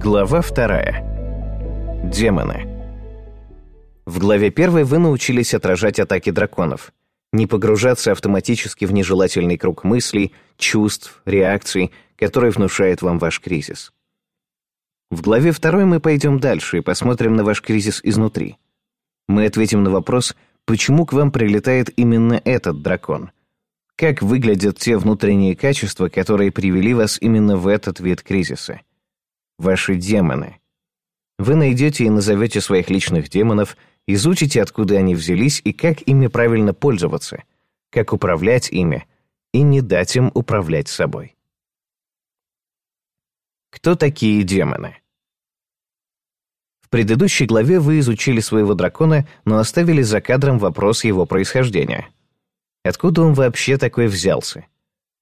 Глава вторая. Демоны. В главе первой вы научились отражать атаки драконов, не погружаться автоматически в нежелательный круг мыслей, чувств, реакций, которые внушает вам ваш кризис. В главе второй мы пойдем дальше и посмотрим на ваш кризис изнутри. Мы ответим на вопрос, почему к вам прилетает именно этот дракон. Как выглядят те внутренние качества, которые привели вас именно в этот вид кризиса. Ваши демоны. Вы найдете и назовете своих личных демонов, изучите, откуда они взялись и как ими правильно пользоваться, как управлять ими и не дать им управлять собой. Кто такие демоны? В предыдущей главе вы изучили своего дракона, но оставили за кадром вопрос его происхождения. Откуда он вообще такой взялся?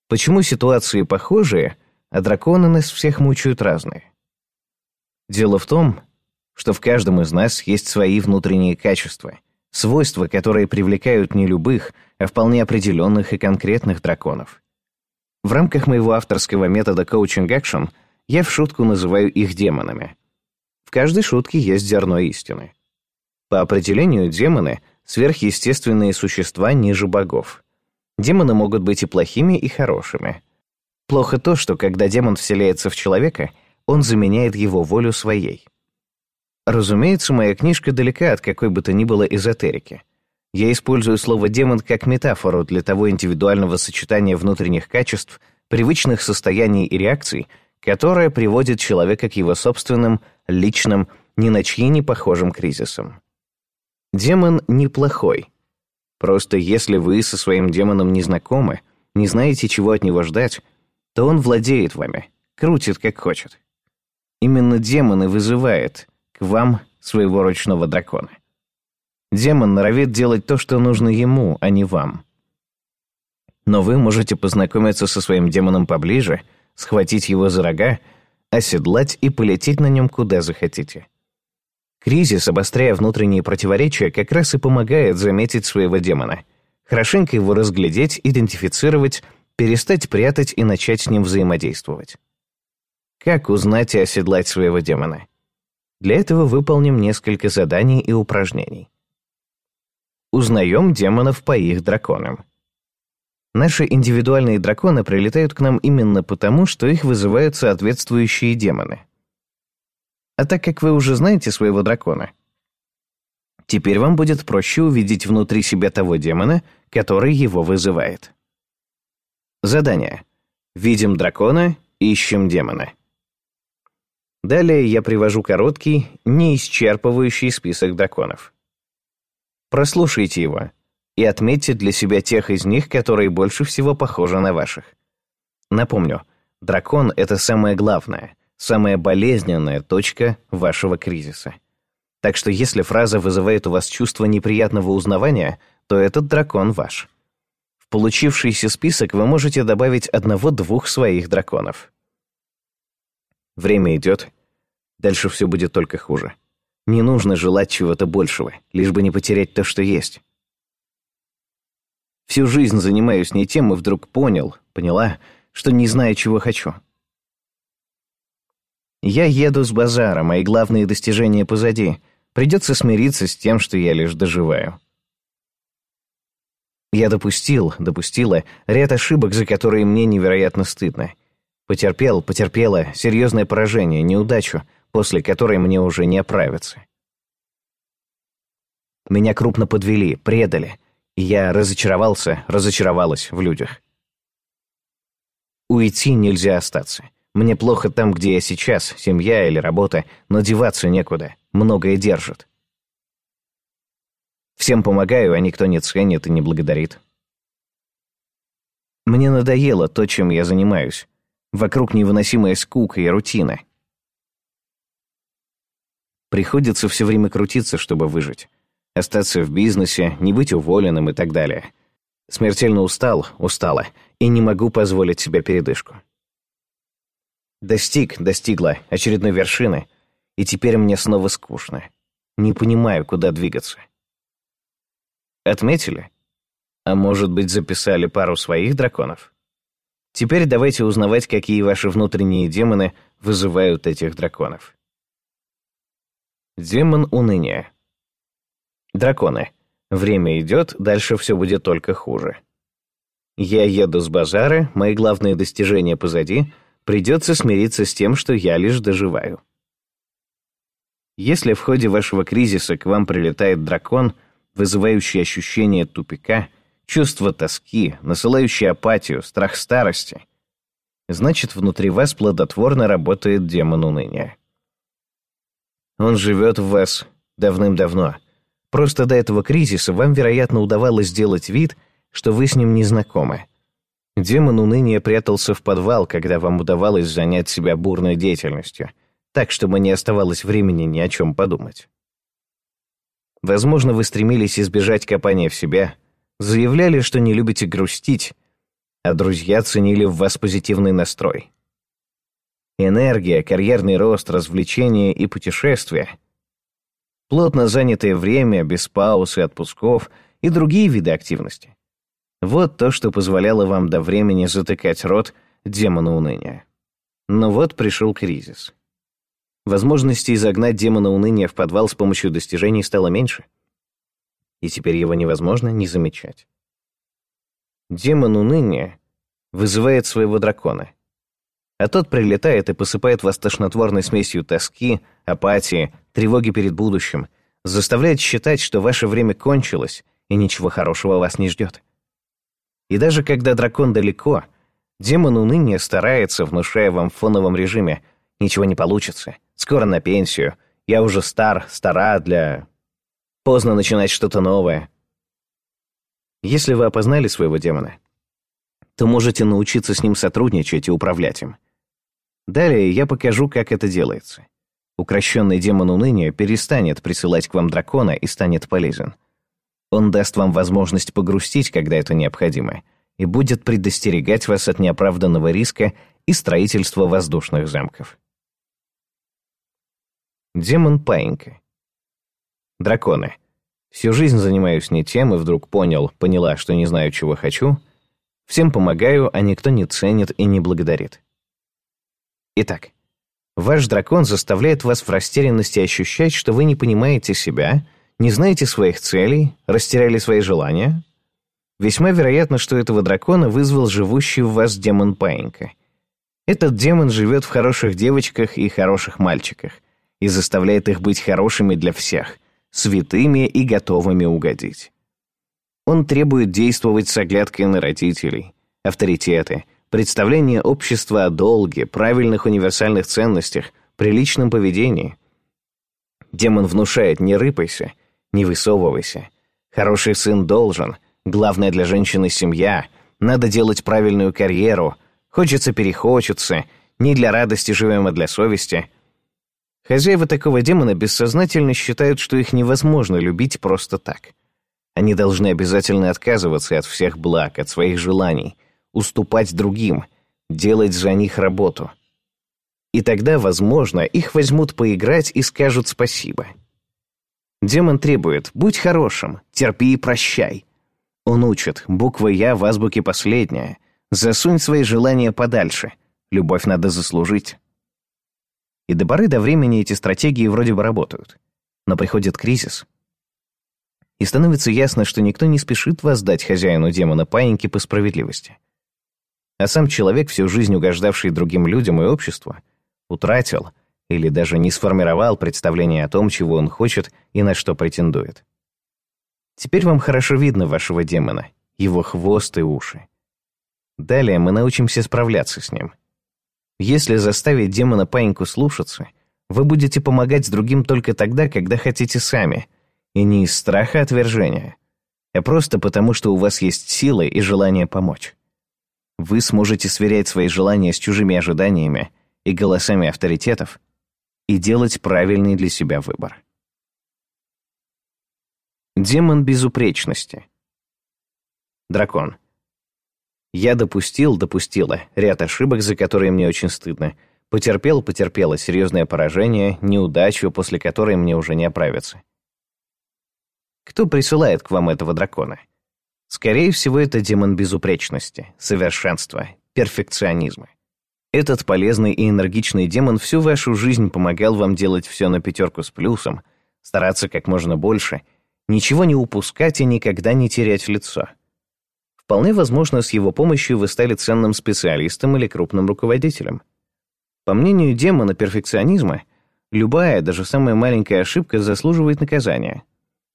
Почему ситуации похожие, а драконы нас всех мучают разные? Дело в том, что в каждом из нас есть свои внутренние качества, свойства, которые привлекают не любых, а вполне определенных и конкретных драконов. В рамках моего авторского метода Coaching Action я в шутку называю их демонами. В каждой шутке есть зерно истины. По определению демоны — сверхъестественные существа ниже богов. Демоны могут быть и плохими, и хорошими. Плохо то, что когда демон вселяется в человека, он заменяет его волю своей. Разумеется, моя книжка далека от какой бы то ни было эзотерики. Я использую слово «демон» как метафору для того индивидуального сочетания внутренних качеств, привычных состояний и реакций, которое приводит человека к его собственным, личным, ни на чьи не похожим кризисам. Демон неплохой. Просто если вы со своим демоном не знакомы, не знаете, чего от него ждать, то он владеет вами, крутит как хочет. Именно демон и вызывает к вам своего ручного дракона. Демон норовит делать то, что нужно ему, а не вам. Но вы можете познакомиться со своим демоном поближе, схватить его за рога, оседлать и полететь на нем куда захотите. Кризис, обостряя внутренние противоречия, как раз и помогает заметить своего демона. Хорошенько его разглядеть, идентифицировать, перестать прятать и начать с ним взаимодействовать. Как узнать и оседлать своего демона? Для этого выполним несколько заданий и упражнений. Узнаем демонов по их драконам. Наши индивидуальные драконы прилетают к нам именно потому, что их вызывают соответствующие демоны. А так как вы уже знаете своего дракона, теперь вам будет проще увидеть внутри себя того демона, который его вызывает. Задание. Видим дракона, ищем демона. Далее я привожу короткий, неисчерпывающий список драконов. Прослушайте его и отметьте для себя тех из них, которые больше всего похожи на ваших. Напомню, дракон — это самое главное — самая болезненная точка вашего кризиса. Так что если фраза вызывает у вас чувство неприятного узнавания, то этот дракон ваш. В получившийся список вы можете добавить одного-двух своих драконов. Время идет. Дальше все будет только хуже. Не нужно желать чего-то большего, лишь бы не потерять то, что есть. Всю жизнь занимаюсь не тем и вдруг понял, поняла, что не знаю, чего хочу. Я еду с базара, мои главные достижения позади. Придется смириться с тем, что я лишь доживаю. Я допустил, допустила ряд ошибок, за которые мне невероятно стыдно. Потерпел, потерпела серьезное поражение, неудачу, после которой мне уже не оправиться. Меня крупно подвели, предали, и я разочаровался, разочаровалась в людях. Уйти нельзя остаться. Мне плохо там, где я сейчас, семья или работа, но деваться некуда, многое держит. Всем помогаю, а никто не ценит и не благодарит. Мне надоело то, чем я занимаюсь. Вокруг невыносимая скука и рутина. Приходится все время крутиться, чтобы выжить. Остаться в бизнесе, не быть уволенным и так далее. Смертельно устал, устала, и не могу позволить себе передышку. Достиг, достигла очередной вершины, и теперь мне снова скучно. Не понимаю, куда двигаться. Отметили? А может быть, записали пару своих драконов? Теперь давайте узнавать, какие ваши внутренние демоны вызывают этих драконов. Демон уныния. Драконы. Время идет, дальше все будет только хуже. Я еду с базара, мои главные достижения позади, придется смириться с тем, что я лишь доживаю. Если в ходе вашего кризиса к вам прилетает дракон, вызывающий ощущение тупика, чувство тоски, насылающий апатию, страх старости, значит, внутри вас плодотворно работает демон уныния. Он живет в вас давным-давно. Просто до этого кризиса вам, вероятно, удавалось сделать вид, что вы с ним не знакомы. Демон уныния прятался в подвал, когда вам удавалось занять себя бурной деятельностью, так, чтобы не оставалось времени ни о чем подумать. Возможно, вы стремились избежать копания в себя, заявляли, что не любите грустить, а друзья ценили в вас позитивный настрой. Энергия, карьерный рост, развлечения и путешествия. Плотно занятое время, без пауз и отпусков и другие виды активности. Вот то, что позволяло вам до времени затыкать рот демону уныния. Но вот пришел кризис. Возможности изогнать демона уныния в подвал с помощью достижений стало меньше. И теперь его невозможно не замечать. Демон уныния вызывает своего дракона, а тот прилетает и посыпает вас тошнотворной смесью тоски, апатии, тревоги перед будущим, заставляет считать, что ваше время кончилось и ничего хорошего вас не ждет. И даже когда дракон далеко, демон уныния старается, внушая вам в фоновом режиме «Ничего не получится, скоро на пенсию, я уже стар, стара для...» Поздно начинать что-то новое. Если вы опознали своего демона, то можете научиться с ним сотрудничать и управлять им. Далее я покажу, как это делается. Укращенный демон уныния перестанет присылать к вам дракона и станет полезен. Он даст вам возможность погрустить, когда это необходимо, и будет предостерегать вас от неоправданного риска и строительства воздушных замков. Демон Паинька. Драконы. Всю жизнь занимаюсь не тем, и вдруг понял, поняла, что не знаю, чего хочу. Всем помогаю, а никто не ценит и не благодарит. Итак, ваш дракон заставляет вас в растерянности ощущать, что вы не понимаете себя, не знаете своих целей, растеряли свои желания. Весьма вероятно, что этого дракона вызвал живущий в вас демон Паинька. Этот демон живет в хороших девочках и хороших мальчиках и заставляет их быть хорошими для всех, святыми и готовыми угодить. Он требует действовать с оглядкой на родителей, авторитеты – представление общества о долге, правильных универсальных ценностях, приличном поведении. Демон внушает «не рыпайся», «не высовывайся», «хороший сын должен», «главное для женщины семья», «надо делать правильную карьеру», «хочется перехочется», «не для радости живем, а для совести». Хозяева такого демона бессознательно считают, что их невозможно любить просто так. Они должны обязательно отказываться от всех благ, от своих желаний – уступать другим, делать за них работу. И тогда, возможно, их возьмут поиграть и скажут спасибо. Демон требует «будь хорошим, терпи и прощай». Он учит «буква «я» в азбуке последняя», «засунь свои желания подальше», «любовь надо заслужить». И до поры до времени эти стратегии вроде бы работают. Но приходит кризис. И становится ясно, что никто не спешит воздать хозяину демона паиньки по справедливости а сам человек, всю жизнь угождавший другим людям и обществу, утратил или даже не сформировал представление о том, чего он хочет и на что претендует. Теперь вам хорошо видно вашего демона, его хвост и уши. Далее мы научимся справляться с ним. Если заставить демона паиньку слушаться, вы будете помогать другим только тогда, когда хотите сами, и не из страха отвержения, а просто потому, что у вас есть силы и желание помочь. Вы сможете сверять свои желания с чужими ожиданиями и голосами авторитетов и делать правильный для себя выбор. Демон безупречности. Дракон. Я допустил, допустила ряд ошибок, за которые мне очень стыдно. Потерпел, потерпела серьезное поражение, неудачу, после которой мне уже не оправиться. Кто присылает к вам этого дракона? Скорее всего, это демон безупречности, совершенства, перфекционизма. Этот полезный и энергичный демон всю вашу жизнь помогал вам делать все на пятерку с плюсом, стараться как можно больше, ничего не упускать и никогда не терять лицо. Вполне возможно, с его помощью вы стали ценным специалистом или крупным руководителем. По мнению демона перфекционизма, любая, даже самая маленькая ошибка заслуживает наказания,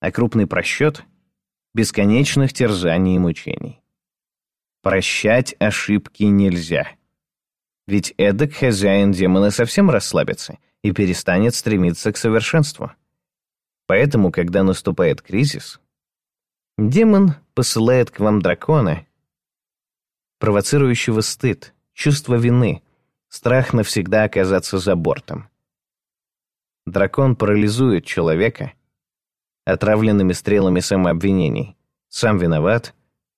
а крупный просчет — бесконечных терзаний и мучений. Прощать ошибки нельзя. Ведь эдак хозяин демона совсем расслабится и перестанет стремиться к совершенству. Поэтому, когда наступает кризис, демон посылает к вам дракона, провоцирующего стыд, чувство вины, страх навсегда оказаться за бортом. Дракон парализует человека отравленными стрелами самообвинений. Сам виноват,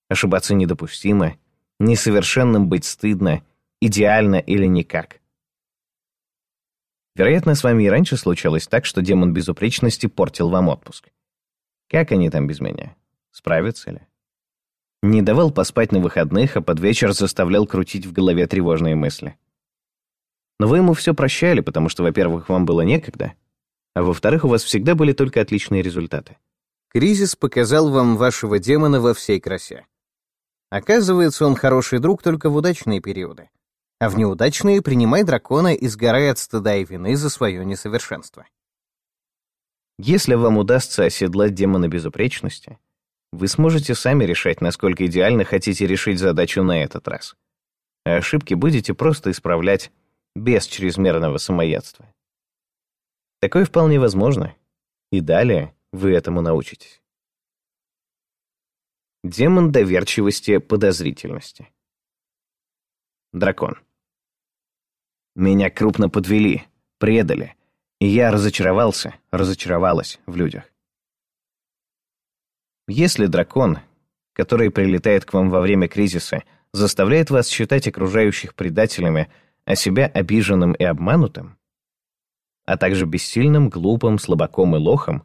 ошибаться недопустимо, несовершенным быть стыдно, идеально или никак. Вероятно, с вами и раньше случалось так, что демон безупречности портил вам отпуск. Как они там без меня? Справятся ли? Не давал поспать на выходных, а под вечер заставлял крутить в голове тревожные мысли. Но вы ему все прощали, потому что, во-первых, вам было некогда, а во-вторых, у вас всегда были только отличные результаты. Кризис показал вам вашего демона во всей красе. Оказывается, он хороший друг только в удачные периоды, а в неудачные принимай дракона и сгорай от стыда и вины за свое несовершенство. Если вам удастся оседлать демона безупречности, вы сможете сами решать, насколько идеально хотите решить задачу на этот раз. А ошибки будете просто исправлять без чрезмерного самоядства. Такое вполне возможно, и далее вы этому научитесь. Демон доверчивости подозрительности. Дракон. Меня крупно подвели, предали, и я разочаровался, разочаровалась в людях. Если дракон, который прилетает к вам во время кризиса, заставляет вас считать окружающих предателями, а себя обиженным и обманутым, а также бессильным, глупым, слабаком и лохом,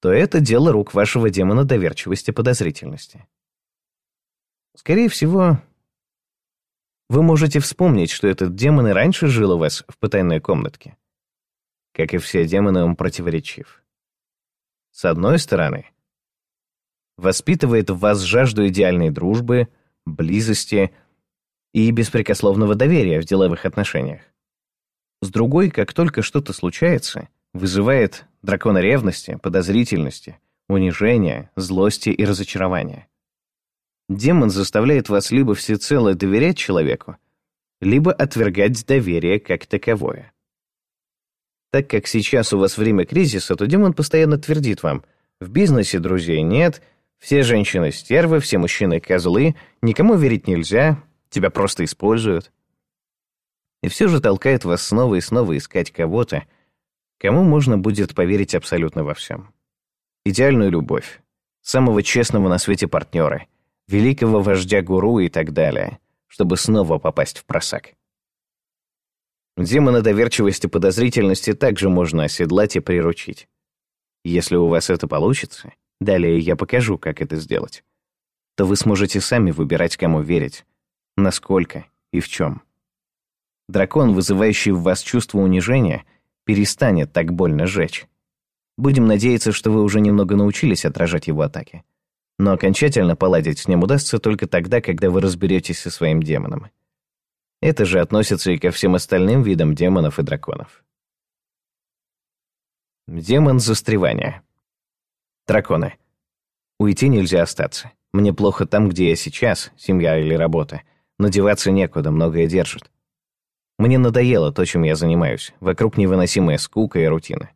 то это дело рук вашего демона доверчивости и подозрительности. Скорее всего, вы можете вспомнить, что этот демон и раньше жил у вас в потайной комнатке. Как и все демоны, он противоречив. С одной стороны, воспитывает в вас жажду идеальной дружбы, близости и беспрекословного доверия в деловых отношениях. С другой, как только что-то случается, вызывает дракона ревности, подозрительности, унижения, злости и разочарования. Демон заставляет вас либо всецело доверять человеку, либо отвергать доверие как таковое. Так как сейчас у вас время кризиса, то демон постоянно твердит вам, в бизнесе друзей нет, все женщины стервы, все мужчины козлы, никому верить нельзя, тебя просто используют. И все же толкает вас снова и снова искать кого-то, Кому можно будет поверить абсолютно во всем? Идеальную любовь, самого честного на свете партнера, великого вождя-гуру и так далее, чтобы снова попасть в просак. Демона доверчивости и подозрительности также можно оседлать и приручить. Если у вас это получится, далее я покажу, как это сделать, то вы сможете сами выбирать, кому верить, насколько и в чем. Дракон, вызывающий в вас чувство унижения — перестанет так больно жечь. Будем надеяться, что вы уже немного научились отражать его атаки. Но окончательно поладить с ним удастся только тогда, когда вы разберетесь со своим демоном. Это же относится и ко всем остальным видам демонов и драконов. Демон застревания. Драконы. Уйти нельзя остаться. Мне плохо там, где я сейчас, семья или работа. Но деваться некуда, многое держит. Мне надоело то, чем я занимаюсь. Вокруг невыносимая скука и рутина.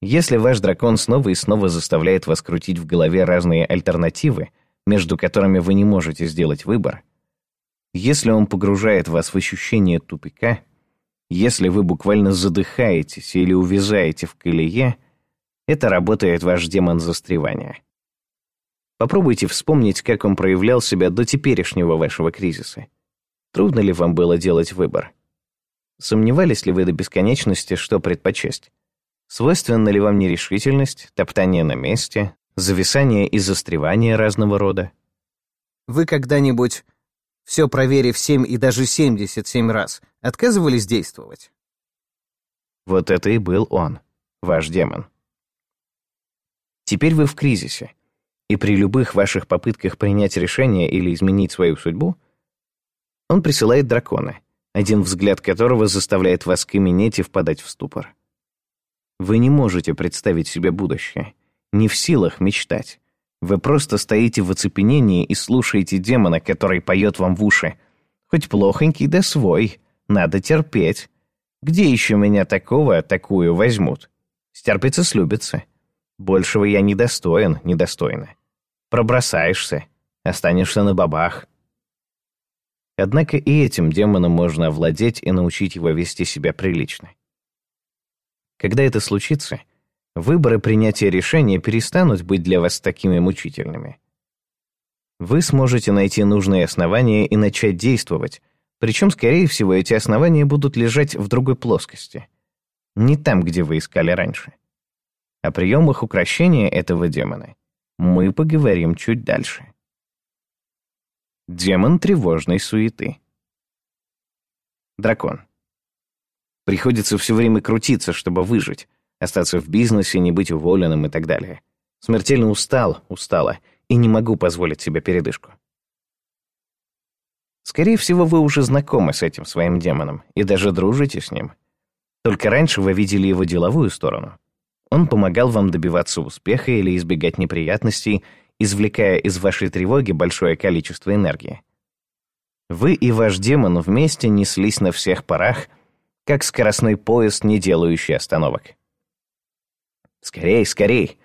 Если ваш дракон снова и снова заставляет вас крутить в голове разные альтернативы, между которыми вы не можете сделать выбор, если он погружает вас в ощущение тупика, если вы буквально задыхаетесь или увязаете в колее, это работает ваш демон застревания. Попробуйте вспомнить, как он проявлял себя до теперешнего вашего кризиса. Трудно ли вам было делать выбор? Сомневались ли вы до бесконечности, что предпочесть? Свойственна ли вам нерешительность, топтание на месте, зависание и застревание разного рода? Вы когда-нибудь все проверив 7 и даже 77 раз, отказывались действовать? Вот это и был он, ваш демон. Теперь вы в кризисе, и при любых ваших попытках принять решение или изменить свою судьбу, он присылает дракона, один взгляд которого заставляет вас каменеть и впадать в ступор. Вы не можете представить себе будущее, не в силах мечтать. Вы просто стоите в оцепенении и слушаете демона, который поет вам в уши. Хоть плохонький, да свой. Надо терпеть. Где еще меня такого, такую возьмут? Стерпится слюбится. Большего я недостоин, недостойна. Пробросаешься, останешься на бабах. Однако и этим демоном можно овладеть и научить его вести себя прилично. Когда это случится, выборы принятия решения перестанут быть для вас такими мучительными. Вы сможете найти нужные основания и начать действовать, причем, скорее всего, эти основания будут лежать в другой плоскости. Не там, где вы искали раньше. О приемах укрощения этого демона мы поговорим чуть дальше. Демон тревожной суеты. Дракон. Приходится все время крутиться, чтобы выжить, остаться в бизнесе, не быть уволенным и так далее. Смертельно устал, устала, и не могу позволить себе передышку. Скорее всего, вы уже знакомы с этим своим демоном и даже дружите с ним. Только раньше вы видели его деловую сторону. Он помогал вам добиваться успеха или избегать неприятностей, извлекая из вашей тревоги большое количество энергии. Вы и ваш демон вместе неслись на всех парах, как скоростной поезд, не делающий остановок. Скорей, скорей.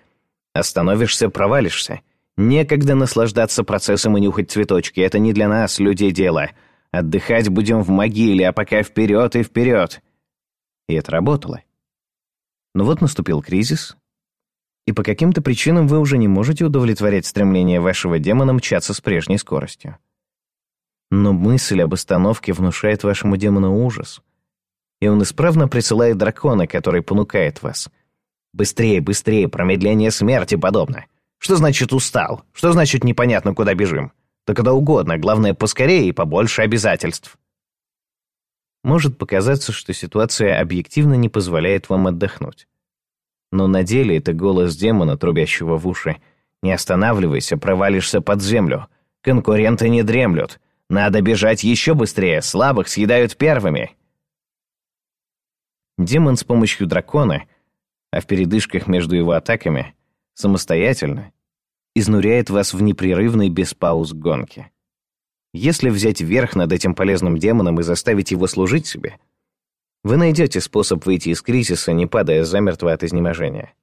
Остановишься, провалишься. Некогда наслаждаться процессом и нюхать цветочки. Это не для нас, людей, дело. Отдыхать будем в могиле, а пока вперед и вперед. И это работало. Но вот наступил кризис, и по каким-то причинам вы уже не можете удовлетворять стремление вашего демона мчаться с прежней скоростью. Но мысль об остановке внушает вашему демону ужас — и он исправно присылает дракона, который понукает вас. Быстрее, быстрее, промедление смерти подобно. Что значит устал? Что значит непонятно, куда бежим? Да куда угодно, главное, поскорее и побольше обязательств. Может показаться, что ситуация объективно не позволяет вам отдохнуть. Но на деле это голос демона, трубящего в уши. Не останавливайся, провалишься под землю. Конкуренты не дремлют. Надо бежать еще быстрее, слабых съедают первыми. Демон с помощью дракона, а в передышках между его атаками, самостоятельно, изнуряет вас в непрерывной без пауз гонке. Если взять верх над этим полезным демоном и заставить его служить себе, вы найдете способ выйти из кризиса, не падая замертво от изнеможения.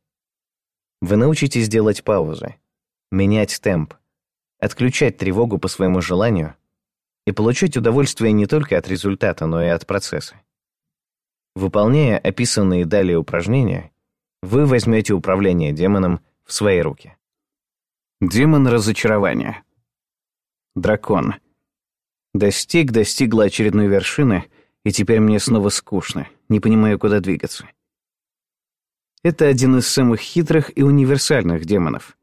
Вы научитесь делать паузы, менять темп, отключать тревогу по своему желанию и получать удовольствие не только от результата, но и от процесса. Выполняя описанные далее упражнения, вы возьмете управление демоном в свои руки. Демон разочарования. Дракон. Достиг, достигла очередной вершины, и теперь мне снова скучно, не понимаю, куда двигаться. Это один из самых хитрых и универсальных демонов.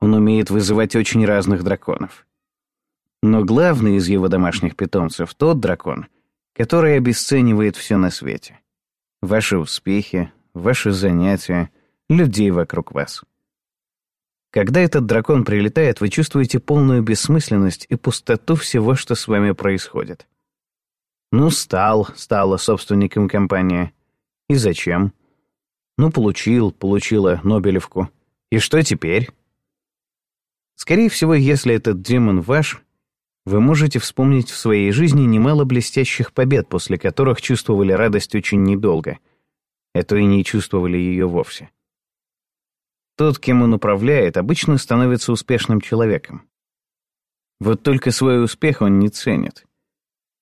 Он умеет вызывать очень разных драконов. Но главный из его домашних питомцев — тот дракон, который обесценивает все на свете. Ваши успехи, ваши занятия, людей вокруг вас. Когда этот дракон прилетает, вы чувствуете полную бессмысленность и пустоту всего, что с вами происходит. Ну, стал, стала собственником компании. И зачем? Ну, получил, получила Нобелевку. И что теперь? Скорее всего, если этот демон ваш, вы можете вспомнить в своей жизни немало блестящих побед, после которых чувствовали радость очень недолго, а то и не чувствовали ее вовсе. Тот, кем он управляет, обычно становится успешным человеком. Вот только свой успех он не ценит.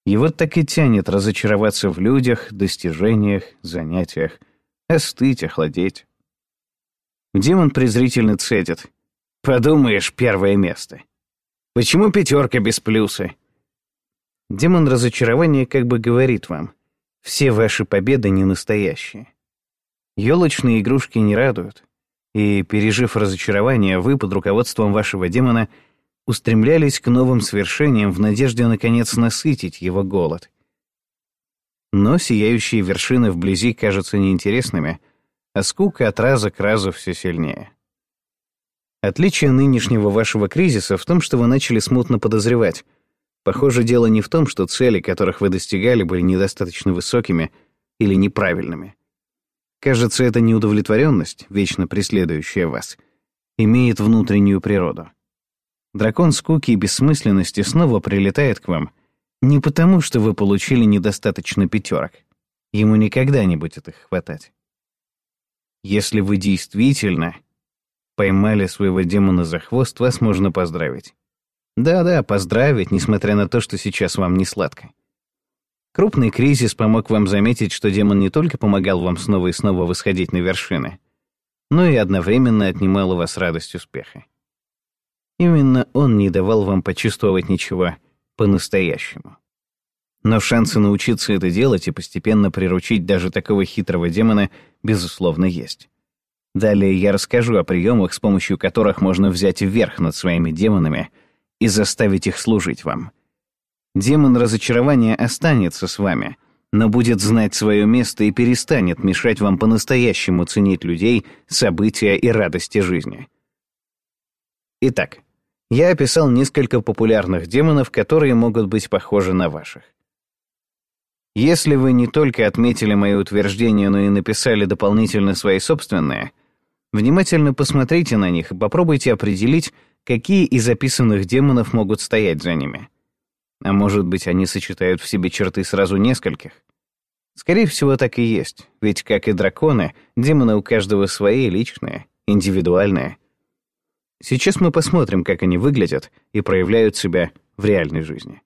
Его так и тянет разочароваться в людях, достижениях, занятиях, остыть, охладеть. Демон презрительно цедит. «Подумаешь, первое место». Почему пятерка без плюса? Демон разочарования как бы говорит вам, все ваши победы не настоящие. Елочные игрушки не радуют, и, пережив разочарование, вы под руководством вашего демона устремлялись к новым свершениям в надежде наконец насытить его голод. Но сияющие вершины вблизи кажутся неинтересными, а скука от раза к разу все сильнее. Отличие нынешнего вашего кризиса в том, что вы начали смутно подозревать. Похоже, дело не в том, что цели, которых вы достигали, были недостаточно высокими или неправильными. Кажется, эта неудовлетворенность, вечно преследующая вас, имеет внутреннюю природу. Дракон скуки и бессмысленности снова прилетает к вам не потому, что вы получили недостаточно пятерок. Ему никогда не будет их хватать. Если вы действительно поймали своего демона за хвост, вас можно поздравить. Да-да, поздравить, несмотря на то, что сейчас вам не сладко. Крупный кризис помог вам заметить, что демон не только помогал вам снова и снова восходить на вершины, но и одновременно отнимал у вас радость успеха. Именно он не давал вам почувствовать ничего по-настоящему. Но шансы научиться это делать и постепенно приручить даже такого хитрого демона, безусловно, есть. Далее я расскажу о приемах, с помощью которых можно взять верх над своими демонами и заставить их служить вам — Демон разочарования останется с вами, но будет знать свое место и перестанет мешать вам по-настоящему ценить людей, события и радости жизни. Итак, я описал несколько популярных демонов, которые могут быть похожи на ваших. Если вы не только отметили мои утверждения, но и написали дополнительно свои собственные, внимательно посмотрите на них и попробуйте определить, какие из описанных демонов могут стоять за ними. А может быть, они сочетают в себе черты сразу нескольких? Скорее всего, так и есть, ведь, как и драконы, демоны у каждого свои, личные, индивидуальные. Сейчас мы посмотрим, как они выглядят и проявляют себя в реальной жизни.